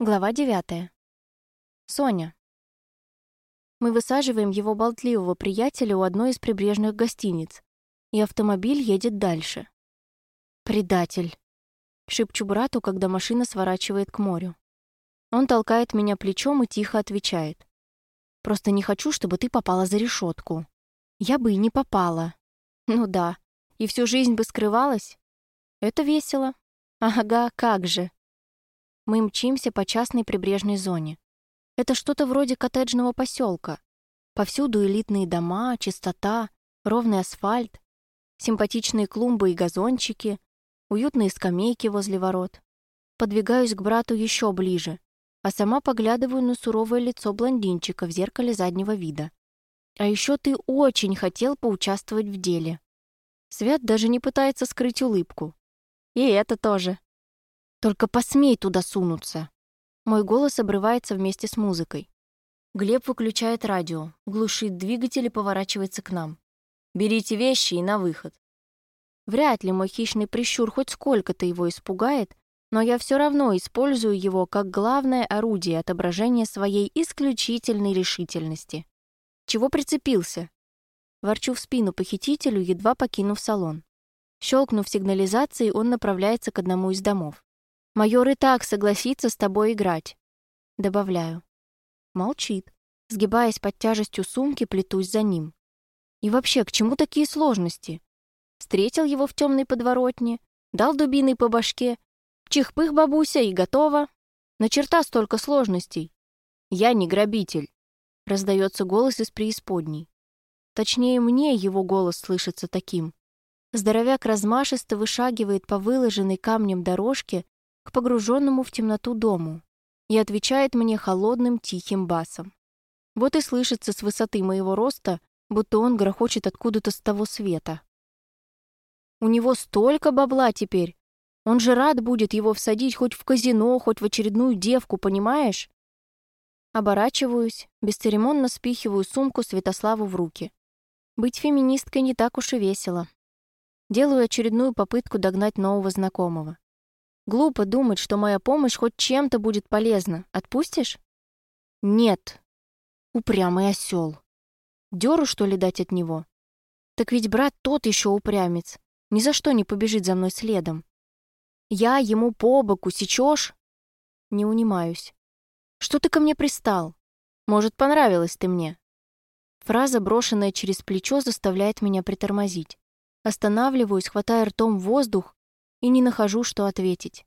Глава девятая. Соня. Мы высаживаем его болтливого приятеля у одной из прибрежных гостиниц, и автомобиль едет дальше. «Предатель», — шепчу брату, когда машина сворачивает к морю. Он толкает меня плечом и тихо отвечает. «Просто не хочу, чтобы ты попала за решетку. Я бы и не попала. Ну да, и всю жизнь бы скрывалась. Это весело. Ага, как же. Мы мчимся по частной прибрежной зоне. Это что-то вроде коттеджного поселка. Повсюду элитные дома, чистота, ровный асфальт, симпатичные клумбы и газончики, уютные скамейки возле ворот. Подвигаюсь к брату еще ближе, а сама поглядываю на суровое лицо блондинчика в зеркале заднего вида. А еще ты очень хотел поучаствовать в деле. Свят даже не пытается скрыть улыбку. И это тоже. Только посмей туда сунуться. Мой голос обрывается вместе с музыкой. Глеб выключает радио, глушит двигатель и поворачивается к нам. «Берите вещи и на выход». Вряд ли мой хищный прищур хоть сколько-то его испугает, но я все равно использую его как главное орудие отображения своей исключительной решительности. Чего прицепился? Ворчу в спину похитителю, едва покинув салон. Щелкнув сигнализацией, он направляется к одному из домов. Майор и так согласится с тобой играть. Добавляю. Молчит. Сгибаясь под тяжестью сумки, плетусь за ним. И вообще, к чему такие сложности? Встретил его в темной подворотне, дал дубиной по башке, чих-пых, бабуся, и готово. На черта столько сложностей. Я не грабитель. Раздается голос из преисподней. Точнее, мне его голос слышится таким. Здоровяк размашисто вышагивает по выложенной камнем дорожке, к погруженному в темноту дому и отвечает мне холодным тихим басом. Вот и слышится с высоты моего роста, будто он грохочет откуда-то с того света. У него столько бабла теперь. Он же рад будет его всадить хоть в казино, хоть в очередную девку, понимаешь? Оборачиваюсь, бесцеремонно спихиваю сумку Святославу в руки. Быть феминисткой не так уж и весело. Делаю очередную попытку догнать нового знакомого. Глупо думать, что моя помощь хоть чем-то будет полезна. Отпустишь? Нет. Упрямый осел. Дёру, что ли, дать от него? Так ведь брат тот еще упрямец. Ни за что не побежит за мной следом. Я ему по боку, сечешь? Не унимаюсь. Что ты ко мне пристал? Может, понравилась ты мне? Фраза, брошенная через плечо, заставляет меня притормозить. Останавливаюсь, хватая ртом воздух и не нахожу, что ответить.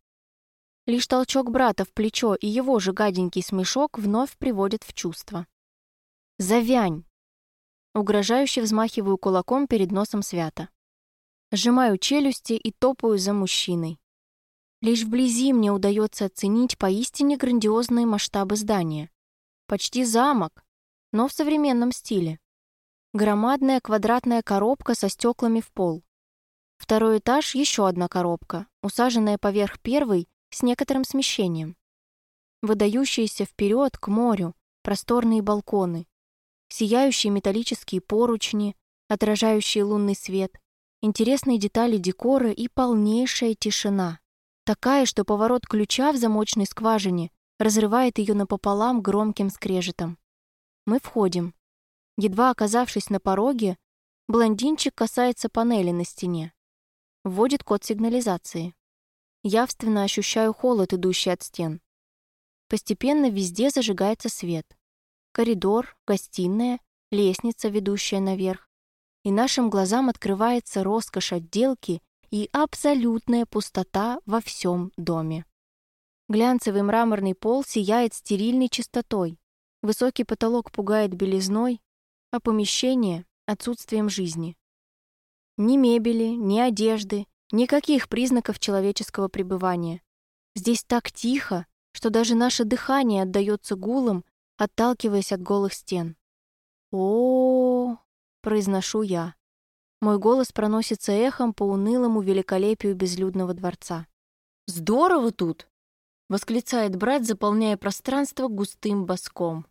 Лишь толчок брата в плечо и его же гаденький смешок вновь приводят в чувство. «Завянь!» Угрожающе взмахиваю кулаком перед носом свята. Сжимаю челюсти и топаю за мужчиной. Лишь вблизи мне удается оценить поистине грандиозные масштабы здания. Почти замок, но в современном стиле. Громадная квадратная коробка со стеклами в пол. Второй этаж — еще одна коробка, усаженная поверх первой с некоторым смещением. Выдающиеся вперед к морю просторные балконы, сияющие металлические поручни, отражающие лунный свет, интересные детали декора и полнейшая тишина. Такая, что поворот ключа в замочной скважине разрывает ее напополам громким скрежетом. Мы входим. Едва оказавшись на пороге, блондинчик касается панели на стене. Вводит код сигнализации. Явственно ощущаю холод, идущий от стен. Постепенно везде зажигается свет. Коридор, гостиная, лестница, ведущая наверх. И нашим глазам открывается роскошь отделки и абсолютная пустота во всем доме. Глянцевый мраморный пол сияет стерильной чистотой. Высокий потолок пугает белизной, а помещение — отсутствием жизни. Ни мебели, ни одежды, никаких признаков человеческого пребывания. Здесь так тихо, что даже наше дыхание отдаётся гулом, отталкиваясь от голых стен. О, -о, -о, произношу я. Мой голос проносится эхом по унылому великолепию безлюдного дворца. «Здорово тут!» — восклицает брат, заполняя пространство густым боском.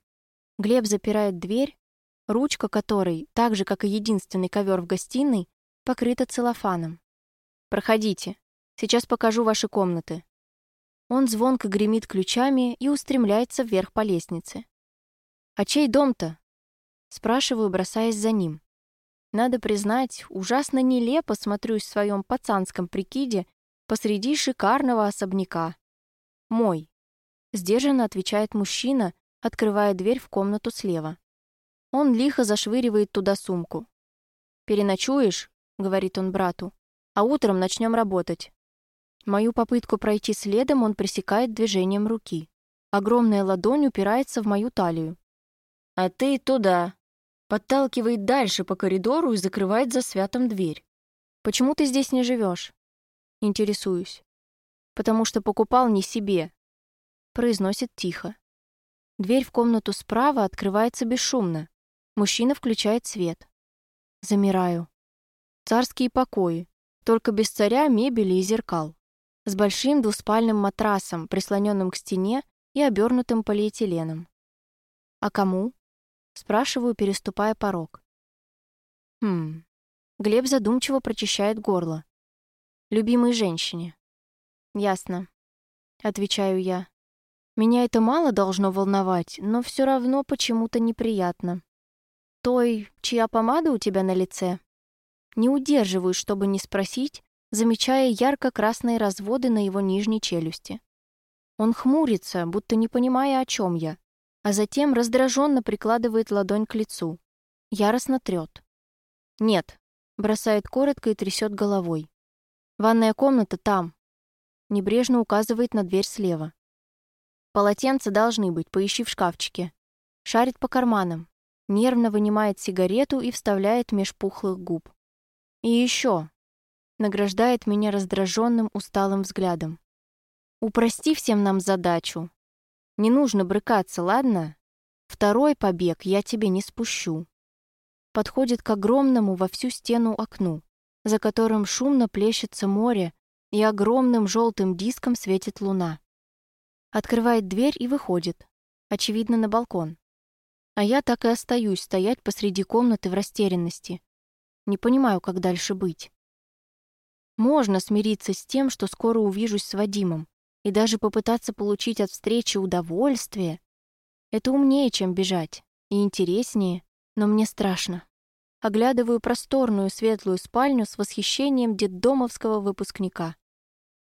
Глеб запирает дверь, ручка которой, так же, как и единственный ковер в гостиной, покрыта целлофаном. Проходите. Сейчас покажу ваши комнаты. Он звонко гремит ключами и устремляется вверх по лестнице. «А чей дом-то?» Спрашиваю, бросаясь за ним. Надо признать, ужасно нелепо смотрюсь в своем пацанском прикиде посреди шикарного особняка. «Мой», — сдержанно отвечает мужчина, открывая дверь в комнату слева. Он лихо зашвыривает туда сумку. «Переночуешь?» — говорит он брату. «А утром начнем работать». Мою попытку пройти следом он пресекает движением руки. Огромная ладонь упирается в мою талию. «А ты туда!» Подталкивает дальше по коридору и закрывает за святом дверь. «Почему ты здесь не живешь?» Интересуюсь. «Потому что покупал не себе», — произносит тихо. Дверь в комнату справа открывается бесшумно. Мужчина включает свет. Замираю. Царские покои, только без царя, мебели и зеркал с большим двуспальным матрасом, прислоненным к стене и обернутым полиэтиленом. «А кому?» — спрашиваю, переступая порог. «Хм...» Глеб задумчиво прочищает горло. «Любимой женщине». «Ясно», — отвечаю я. «Меня это мало должно волновать, но все равно почему-то неприятно. Той, чья помада у тебя на лице?» Не удерживаюсь, чтобы не спросить, замечая ярко-красные разводы на его нижней челюсти. Он хмурится, будто не понимая, о чем я, а затем раздраженно прикладывает ладонь к лицу. Яростно трет. «Нет», — бросает коротко и трясет головой. «Ванная комната там», — небрежно указывает на дверь слева. «Полотенца должны быть, поищи в шкафчике». Шарит по карманам, нервно вынимает сигарету и вставляет меж пухлых губ. «И еще», награждает меня раздраженным усталым взглядом. «Упрости всем нам задачу. Не нужно брыкаться, ладно? Второй побег я тебе не спущу». Подходит к огромному во всю стену окну, за которым шумно плещется море, и огромным желтым диском светит луна. Открывает дверь и выходит, очевидно, на балкон. А я так и остаюсь стоять посреди комнаты в растерянности. Не понимаю, как дальше быть. Можно смириться с тем, что скоро увижусь с Вадимом, и даже попытаться получить от встречи удовольствие. Это умнее, чем бежать, и интереснее, но мне страшно. Оглядываю просторную светлую спальню с восхищением детдомовского выпускника.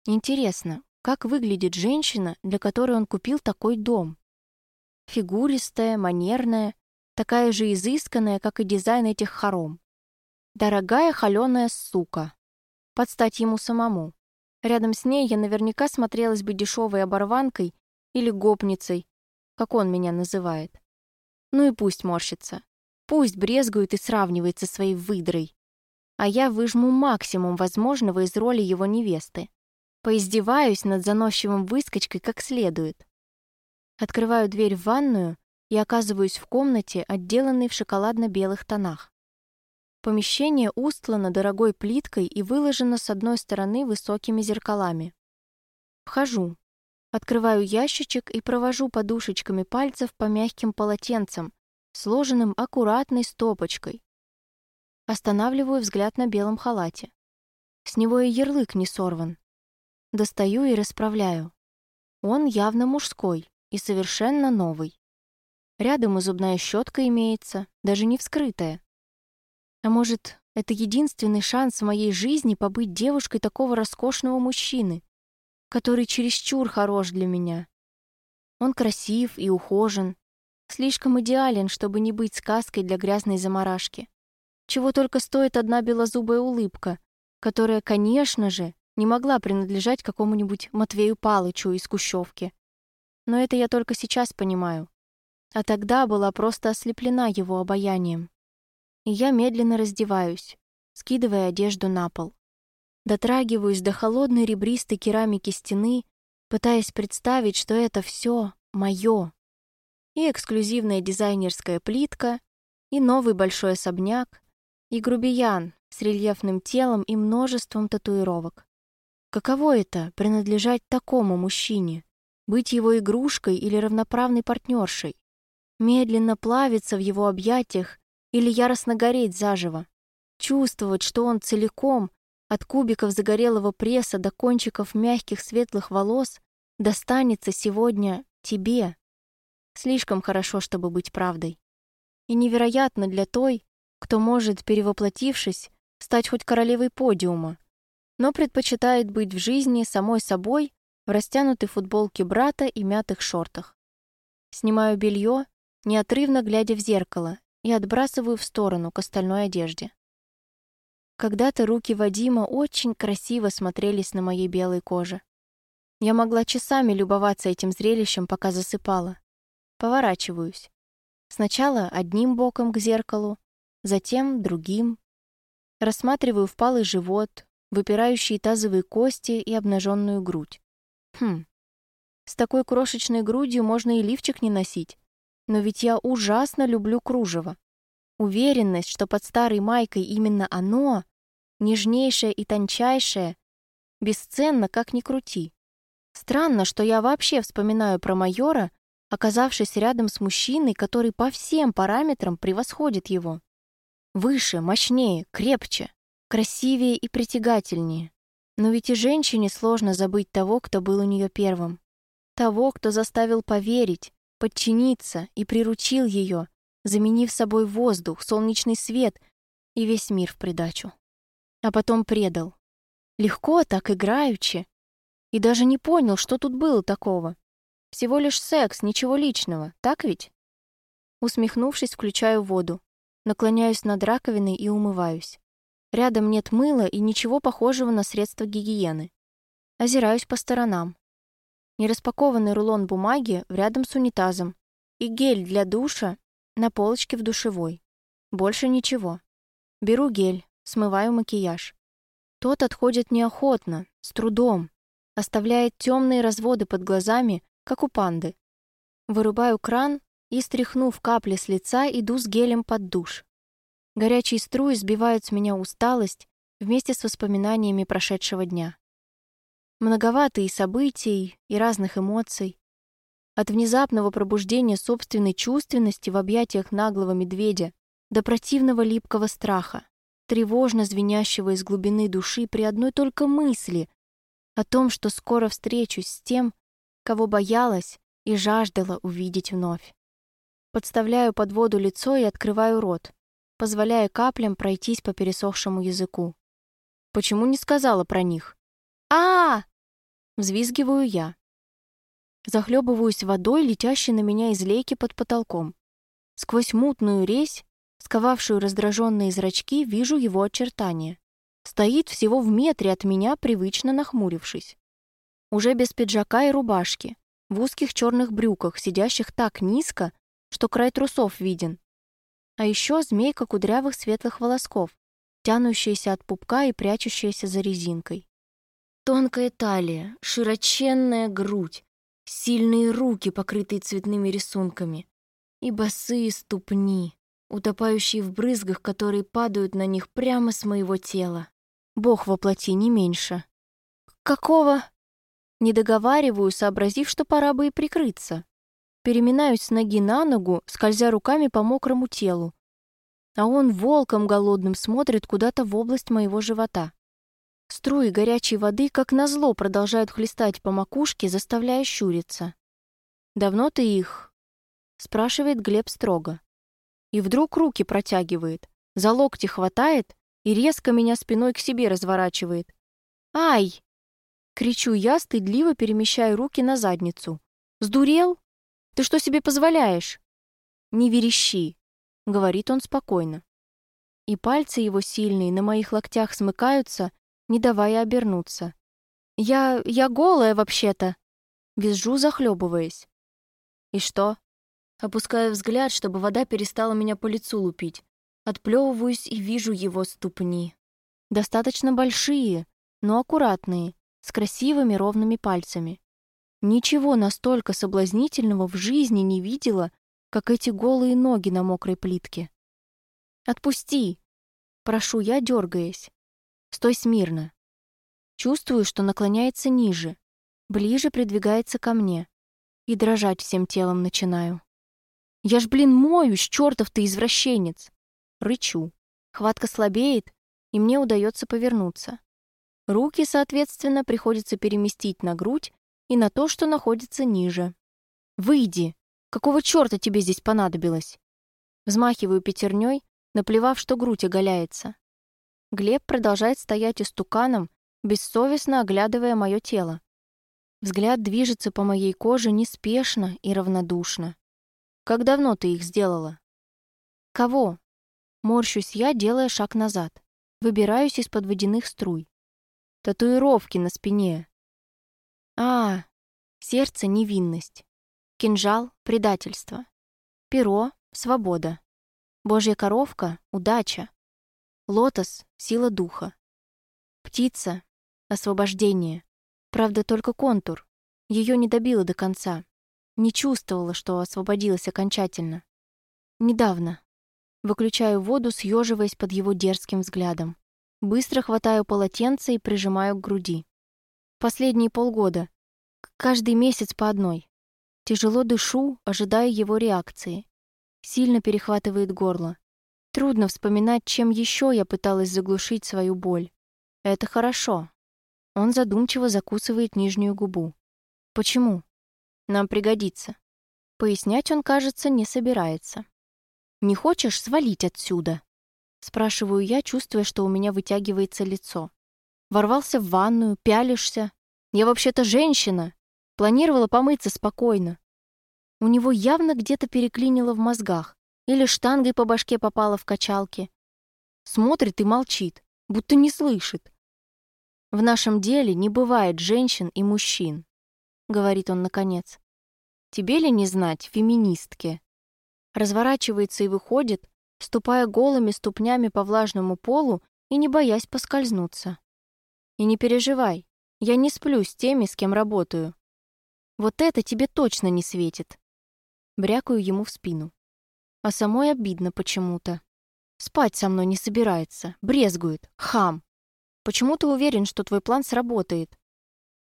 Интересно, как выглядит женщина, для которой он купил такой дом? Фигуристая, манерная, такая же изысканная, как и дизайн этих хором. Дорогая холеная сука, под стать ему самому. Рядом с ней я наверняка смотрелась бы дешевой оборванкой или гопницей, как он меня называет. Ну и пусть морщится. Пусть брезгует и сравнивает со своей выдрой. А я выжму максимум возможного из роли его невесты. Поиздеваюсь над заносчивым выскочкой как следует. Открываю дверь в ванную и оказываюсь в комнате, отделанной в шоколадно-белых тонах. Помещение устлано дорогой плиткой и выложено с одной стороны высокими зеркалами. Вхожу. Открываю ящичек и провожу подушечками пальцев по мягким полотенцам, сложенным аккуратной стопочкой. Останавливаю взгляд на белом халате. С него и ярлык не сорван. Достаю и расправляю. Он явно мужской и совершенно новый. Рядом и зубная щетка имеется, даже не вскрытая. А может, это единственный шанс в моей жизни побыть девушкой такого роскошного мужчины, который чересчур хорош для меня. Он красив и ухожен, слишком идеален, чтобы не быть сказкой для грязной заморашки. Чего только стоит одна белозубая улыбка, которая, конечно же, не могла принадлежать какому-нибудь Матвею Палычу из Кущевки. Но это я только сейчас понимаю. А тогда была просто ослеплена его обаянием я медленно раздеваюсь, скидывая одежду на пол. Дотрагиваюсь до холодной ребристой керамики стены, пытаясь представить, что это все мое. И эксклюзивная дизайнерская плитка, и новый большой особняк, и грубиян с рельефным телом и множеством татуировок. Каково это — принадлежать такому мужчине? Быть его игрушкой или равноправной партнершей? Медленно плавиться в его объятиях или яростно гореть заживо. Чувствовать, что он целиком, от кубиков загорелого пресса до кончиков мягких светлых волос, достанется сегодня тебе. Слишком хорошо, чтобы быть правдой. И невероятно для той, кто может, перевоплотившись, стать хоть королевой подиума, но предпочитает быть в жизни самой собой в растянутой футболке брата и мятых шортах. Снимаю белье, неотрывно глядя в зеркало, и отбрасываю в сторону к остальной одежде. Когда-то руки Вадима очень красиво смотрелись на моей белой коже. Я могла часами любоваться этим зрелищем, пока засыпала. Поворачиваюсь. Сначала одним боком к зеркалу, затем другим. Рассматриваю впалый живот, выпирающие тазовые кости и обнаженную грудь. Хм. С такой крошечной грудью можно и лифчик не носить. Но ведь я ужасно люблю кружево. Уверенность, что под старой майкой именно оно, нежнейшее и тончайшее, бесценно, как ни крути. Странно, что я вообще вспоминаю про майора, оказавшись рядом с мужчиной, который по всем параметрам превосходит его. Выше, мощнее, крепче, красивее и притягательнее. Но ведь и женщине сложно забыть того, кто был у нее первым. Того, кто заставил поверить, подчиниться и приручил ее, заменив собой воздух, солнечный свет и весь мир в придачу. А потом предал. Легко так, играючи. И даже не понял, что тут было такого. Всего лишь секс, ничего личного, так ведь? Усмехнувшись, включаю воду. Наклоняюсь над раковиной и умываюсь. Рядом нет мыла и ничего похожего на средства гигиены. Озираюсь по сторонам. Нераспакованный рулон бумаги рядом с унитазом и гель для душа на полочке в душевой. Больше ничего. Беру гель, смываю макияж. Тот отходит неохотно, с трудом, оставляет темные разводы под глазами, как у панды. Вырубаю кран и, стряхнув капли с лица, иду с гелем под душ. Горячие струи сбивают с меня усталость вместе с воспоминаниями прошедшего дня. Многовато и событий, и разных эмоций. От внезапного пробуждения собственной чувственности в объятиях наглого медведя до противного липкого страха, тревожно звенящего из глубины души при одной только мысли о том, что скоро встречусь с тем, кого боялась и жаждала увидеть вновь. Подставляю под воду лицо и открываю рот, позволяя каплям пройтись по пересохшему языку. Почему не сказала про них? А, Взвизгиваю я. Захлебываюсь водой, летящей на меня из лейки под потолком. Сквозь мутную резь, сковавшую раздраженные зрачки, вижу его очертания. Стоит всего в метре от меня, привычно нахмурившись. Уже без пиджака и рубашки, в узких черных брюках, сидящих так низко, что край трусов виден. А еще змейка кудрявых светлых волосков, тянущаяся от пупка и прячущаяся за резинкой. Тонкая талия, широченная грудь, сильные руки, покрытые цветными рисунками, и босые ступни, утопающие в брызгах, которые падают на них прямо с моего тела. Бог воплоти не меньше. «Какого?» Не договариваю, сообразив, что пора бы и прикрыться. Переминаюсь с ноги на ногу, скользя руками по мокрому телу. А он волком голодным смотрит куда-то в область моего живота. Струи горячей воды, как назло, продолжают хлестать по макушке, заставляя щуриться. «Давно ты их?» — спрашивает Глеб строго. И вдруг руки протягивает, за локти хватает и резко меня спиной к себе разворачивает. «Ай!» — кричу я, стыдливо перемещая руки на задницу. «Сдурел? Ты что себе позволяешь?» «Не верещи», — говорит он спокойно. И пальцы его сильные на моих локтях смыкаются, не давая обернуться. «Я... я голая вообще-то!» Визжу, захлебываясь. «И что?» Опускаю взгляд, чтобы вода перестала меня по лицу лупить. Отплевываюсь и вижу его ступни. Достаточно большие, но аккуратные, с красивыми ровными пальцами. Ничего настолько соблазнительного в жизни не видела, как эти голые ноги на мокрой плитке. «Отпусти!» Прошу я, дергаясь. Стой смирно. Чувствую, что наклоняется ниже, ближе придвигается ко мне. И дрожать всем телом начинаю. Я ж, блин, моюсь, чертов ты извращенец. Рычу. Хватка слабеет, и мне удается повернуться. Руки, соответственно, приходится переместить на грудь и на то, что находится ниже. «Выйди! Какого черта тебе здесь понадобилось?» Взмахиваю пятерней, наплевав, что грудь оголяется. Глеб продолжает стоять истуканом, бессовестно оглядывая мое тело. Взгляд движется по моей коже неспешно и равнодушно. «Как давно ты их сделала?» «Кого?» Морщусь я, делая шаг назад. Выбираюсь из-под водяных струй. Татуировки на спине. А, сердце — невинность. Кинжал — предательство. Перо — свобода. Божья коровка — удача. Лотос — сила духа. Птица — освобождение. Правда, только контур. Ее не добила до конца. Не чувствовала, что освободилась окончательно. Недавно. Выключаю воду, съеживаясь под его дерзким взглядом. Быстро хватаю полотенце и прижимаю к груди. Последние полгода. Каждый месяц по одной. Тяжело дышу, ожидая его реакции. Сильно перехватывает горло. Трудно вспоминать, чем еще я пыталась заглушить свою боль. Это хорошо. Он задумчиво закусывает нижнюю губу. Почему? Нам пригодится. Пояснять он, кажется, не собирается. «Не хочешь свалить отсюда?» Спрашиваю я, чувствуя, что у меня вытягивается лицо. Ворвался в ванную, пялишься. Я вообще-то женщина. Планировала помыться спокойно. У него явно где-то переклинило в мозгах. Или штангой по башке попала в качалке. Смотрит и молчит, будто не слышит. «В нашем деле не бывает женщин и мужчин», — говорит он наконец. «Тебе ли не знать, феминистки?» разворачивается и выходит, ступая голыми ступнями по влажному полу и не боясь поскользнуться. И не переживай, я не сплю с теми, с кем работаю. Вот это тебе точно не светит. Брякаю ему в спину. А самой обидно почему-то. Спать со мной не собирается, брезгует, хам. Почему ты уверен, что твой план сработает?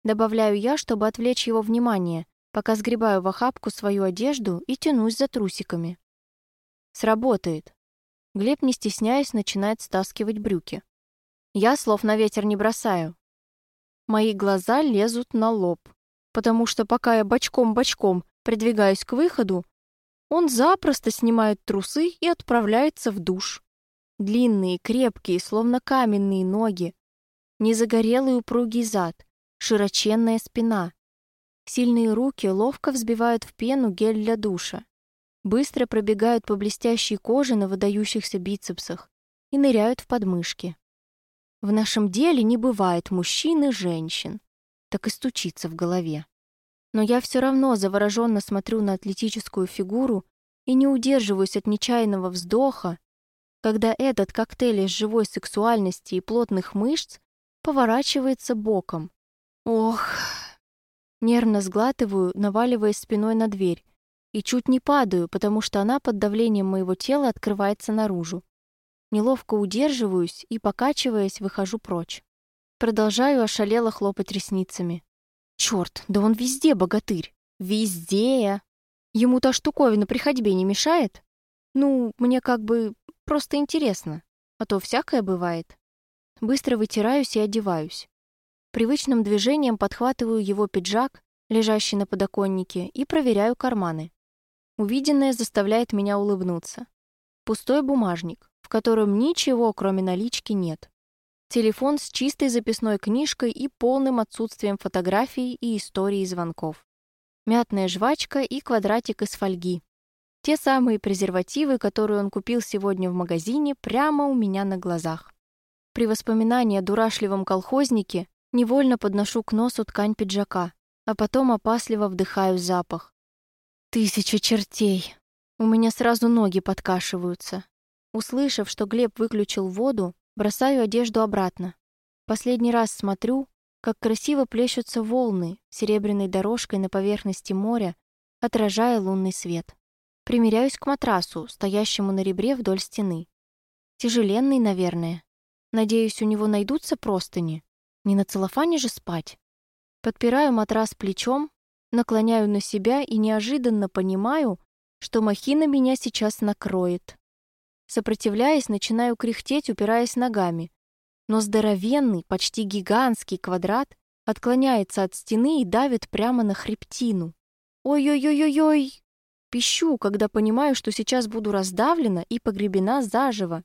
Добавляю я, чтобы отвлечь его внимание, пока сгребаю в охапку свою одежду и тянусь за трусиками. Сработает. Глеб, не стесняясь, начинает стаскивать брюки. Я слов на ветер не бросаю. Мои глаза лезут на лоб, потому что пока я бочком-бочком придвигаюсь к выходу, он запросто снимает трусы и отправляется в душ. Длинные, крепкие, словно каменные ноги, незагорелый упругий зад, широченная спина, Сильные руки ловко взбивают в пену гель для душа, быстро пробегают по блестящей коже на выдающихся бицепсах и ныряют в подмышки. В нашем деле не бывает мужчин и женщин, так и стучится в голове. Но я все равно завороженно смотрю на атлетическую фигуру и не удерживаюсь от нечаянного вздоха, когда этот коктейль из живой сексуальности и плотных мышц поворачивается боком. Ох... Нервно сглатываю, наваливаясь спиной на дверь. И чуть не падаю, потому что она под давлением моего тела открывается наружу. Неловко удерживаюсь и, покачиваясь, выхожу прочь. Продолжаю ошалело хлопать ресницами. Черт, да он везде богатырь. Везде. Ему та штуковина при ходьбе не мешает? Ну, мне как бы просто интересно. А то всякое бывает. Быстро вытираюсь и одеваюсь. Привычным движением подхватываю его пиджак, лежащий на подоконнике, и проверяю карманы. Увиденное заставляет меня улыбнуться. Пустой бумажник, в котором ничего, кроме налички, нет. Телефон с чистой записной книжкой и полным отсутствием фотографий и истории звонков. Мятная жвачка и квадратик из фольги. Те самые презервативы, которые он купил сегодня в магазине прямо у меня на глазах. При воспоминании о дурашливом колхознике Невольно подношу к носу ткань пиджака, а потом опасливо вдыхаю запах. Тысяча чертей. У меня сразу ноги подкашиваются. Услышав, что Глеб выключил воду, бросаю одежду обратно. Последний раз смотрю, как красиво плещутся волны серебряной дорожкой на поверхности моря, отражая лунный свет. Примеряюсь к матрасу, стоящему на ребре вдоль стены. Тяжеленный, наверное. Надеюсь, у него найдутся простыни. Не на целлофане же спать. Подпираю матрас плечом, наклоняю на себя и неожиданно понимаю, что махина меня сейчас накроет. Сопротивляясь, начинаю кряхтеть, упираясь ногами. Но здоровенный, почти гигантский квадрат отклоняется от стены и давит прямо на хребтину. Ой-ой-ой-ой-ой! Пищу, когда понимаю, что сейчас буду раздавлена и погребена заживо.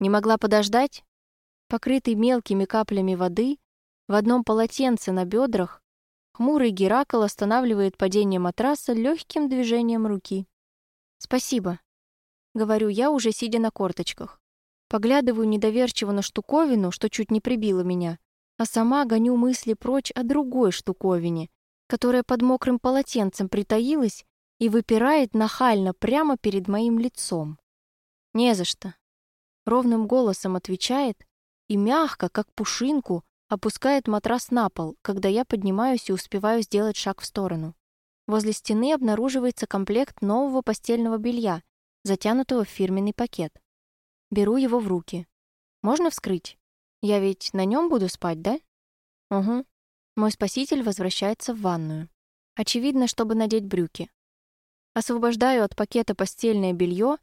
Не могла подождать? Покрытый мелкими каплями воды, в одном полотенце на бедрах, хмурый Геракл останавливает падение матраса легким движением руки. «Спасибо», — говорю я, уже сидя на корточках. Поглядываю недоверчиво на штуковину, что чуть не прибила меня, а сама гоню мысли прочь о другой штуковине, которая под мокрым полотенцем притаилась и выпирает нахально прямо перед моим лицом. «Не за что», — ровным голосом отвечает и мягко, как пушинку, опускает матрас на пол, когда я поднимаюсь и успеваю сделать шаг в сторону. Возле стены обнаруживается комплект нового постельного белья, затянутого в фирменный пакет. Беру его в руки. Можно вскрыть? Я ведь на нем буду спать, да? Угу. Мой спаситель возвращается в ванную. Очевидно, чтобы надеть брюки. Освобождаю от пакета постельное белье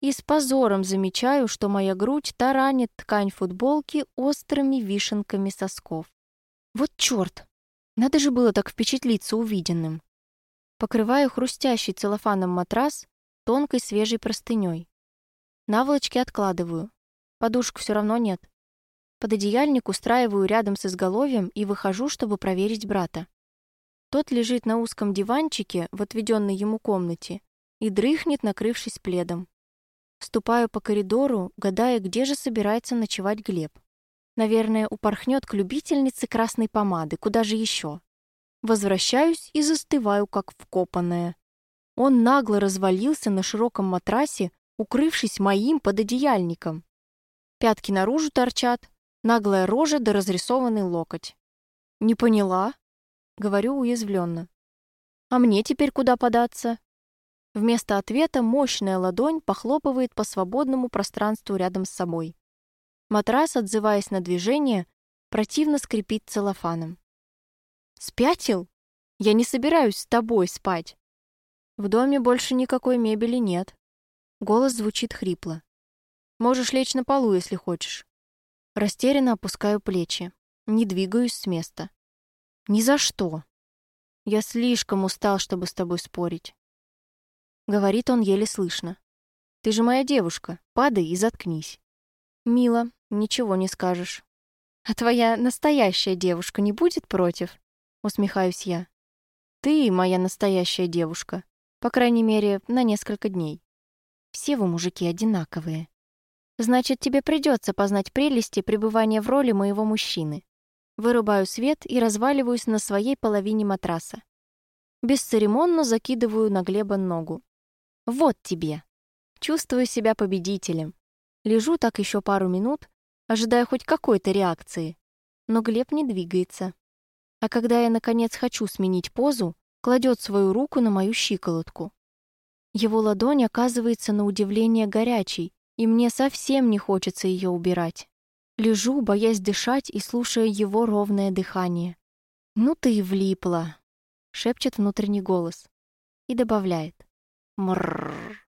и с позором замечаю, что моя грудь таранит ткань футболки острыми вишенками сосков. Вот чёрт! Надо же было так впечатлиться увиденным. Покрываю хрустящий целлофаном матрас тонкой свежей простыней. Наволочки откладываю. Подушек все равно нет. Пододеяльник устраиваю рядом с изголовьем и выхожу, чтобы проверить брата. Тот лежит на узком диванчике в отведенной ему комнате и дрыхнет, накрывшись пледом. Ступаю по коридору, гадая, где же собирается ночевать Глеб. Наверное, упорхнет к любительнице красной помады, куда же еще? Возвращаюсь и застываю, как вкопанная. Он нагло развалился на широком матрасе, укрывшись моим пододеяльником. Пятки наружу торчат, наглая рожа да разрисованный локоть. «Не поняла?» — говорю уязвленно. «А мне теперь куда податься?» Вместо ответа мощная ладонь похлопывает по свободному пространству рядом с собой. Матрас, отзываясь на движение, противно скрипит целлофаном. «Спятил? Я не собираюсь с тобой спать!» В доме больше никакой мебели нет. Голос звучит хрипло. «Можешь лечь на полу, если хочешь». Растерянно опускаю плечи. Не двигаюсь с места. «Ни за что!» «Я слишком устал, чтобы с тобой спорить. Говорит он еле слышно. «Ты же моя девушка. Падай и заткнись». «Мило, ничего не скажешь». «А твоя настоящая девушка не будет против?» Усмехаюсь я. «Ты моя настоящая девушка. По крайней мере, на несколько дней. Все вы, мужики, одинаковые. Значит, тебе придется познать прелести пребывания в роли моего мужчины. Вырубаю свет и разваливаюсь на своей половине матраса. Бесцеремонно закидываю на Глеба ногу. Вот тебе. Чувствую себя победителем. Лежу так еще пару минут, ожидая хоть какой-то реакции. Но Глеб не двигается. А когда я, наконец, хочу сменить позу, кладет свою руку на мою щиколотку. Его ладонь оказывается на удивление горячей, и мне совсем не хочется ее убирать. Лежу, боясь дышать и слушая его ровное дыхание. «Ну ты и влипла», — шепчет внутренний голос. И добавляет. Мрррр.